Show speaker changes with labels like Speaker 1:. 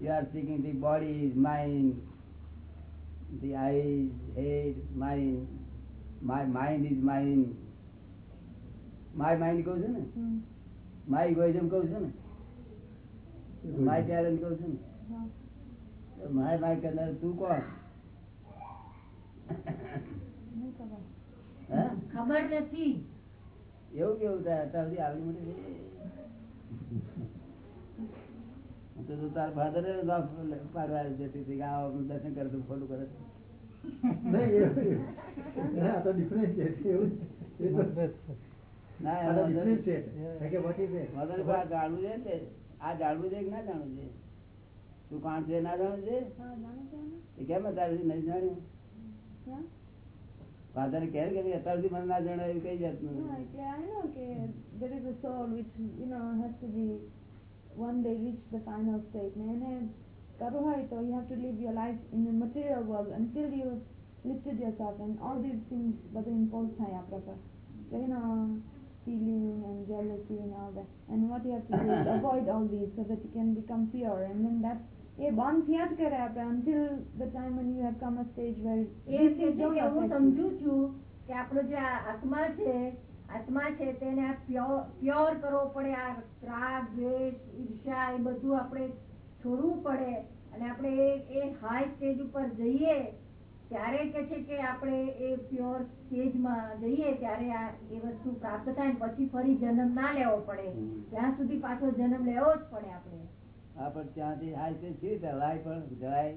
Speaker 1: You are seeking the body is mine, the eyes, head, mind, my mind is mine. My mind કહું છું ને. My egoism કહું છું ને my talent કહું છું ને માય માય કરનાર તું કોણ
Speaker 2: ખબર.
Speaker 3: નથી.
Speaker 1: એવું કેવું થાય? અત્યાર સુધી આવડી મોટી તો તું તારા father એ જ પાડવા જતી હતી કે આવો આપણું દર્શન કરે તું ખોટું કરે
Speaker 4: નહીં, એવું- ના, આ તો differentiate છે, એવું જ. એ તો-
Speaker 1: ના
Speaker 4: આ તો
Speaker 1: એનો વાંધો નહીં.
Speaker 4: differentiate. કે what is it?
Speaker 1: વાંધો નહીં, પણ આ જાણવું છે ને આ જાણવું છે કે ના જાણવું છે તું કોણ છે ના જાણવું છે
Speaker 2: હા, જાણો છો ને?
Speaker 1: એ કેમ અત્યાર સુધી નહીં જાણ્યું
Speaker 2: હા?
Speaker 1: ફાધર કહે કે નહીં, અત્યાર સુધી મને ના જણાવ્યું કઈ જાતનું
Speaker 2: No, એટલે I know કે there is a soul which you know has to be one day reach the final state ને એને કરવું હોય તો you have to live your life in the material world until you lifted yourself and all these things બધું impose થાય આપણા પર so you know feeling and jealousy and all that and what you have to do is avoid all these so that you can become pure and then that એ બંધ થયા જ કરે આપણે until the time when you have come a stage where
Speaker 3: A
Speaker 2: these
Speaker 3: છે
Speaker 2: things
Speaker 3: કે
Speaker 2: don't
Speaker 3: હું
Speaker 2: affect you.
Speaker 3: સમજુ છું કે આપણો જે આ આત્મા છે આત્મા છે તેને પ્યોર કરવો પડે આ રાગ દ્વેષ ઈર્ષા એ બધું આપણે છોડવું પડે અને આપણે એ- હાઈ સ્ટેજ ઉપર જઈએ ત્યારે કે છે કે આપણે એ પ્યોર સ્ટેજમાં જઈએ ત્યારે આ એ વસ્તુ પ્રાપ્ત થાય પછી ફરી જન્મ ના લેવો પડે. ત્યાં સુધી પાછો જન્મ લેવો જ પડે આપણે
Speaker 1: હા પણ ત્યાંથી હાઈ સ્ટેજ કેવી રીતે હલાય પણ જવાય.